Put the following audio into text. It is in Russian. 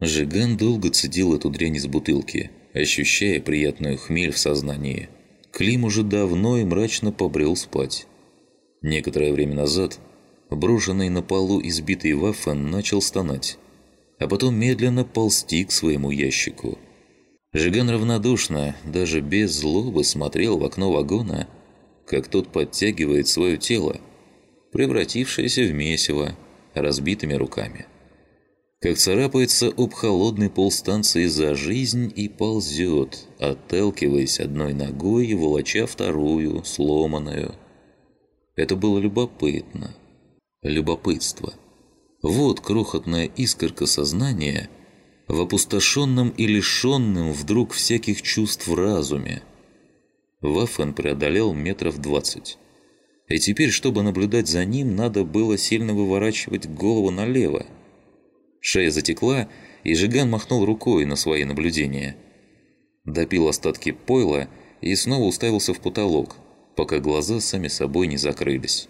Жиган долго цедил эту дрянь из бутылки, ощущая приятную хмель в сознании. Клим уже давно и мрачно побрел спать. Некоторое время назад, брошенный на полу избитый Ваффен начал стонать, а потом медленно ползти к своему ящику. Жиган равнодушно, даже без злобы смотрел в окно вагона, как тот подтягивает свое тело, превратившееся в месиво, разбитыми руками. Как царапается об холодный пол станции за жизнь и ползет, отталкиваясь одной ногой и волоча вторую, сломанную. Это было любопытно. Любопытство. Вот крохотная искорка сознания в опустошенном и лишенном вдруг всяких чувств разуме. Ваффен преодолел метров двадцать. И теперь, чтобы наблюдать за ним, надо было сильно выворачивать голову налево. Шея затекла, и Жиган махнул рукой на свои наблюдения. Допил остатки пойла и снова уставился в потолок, пока глаза сами собой не закрылись.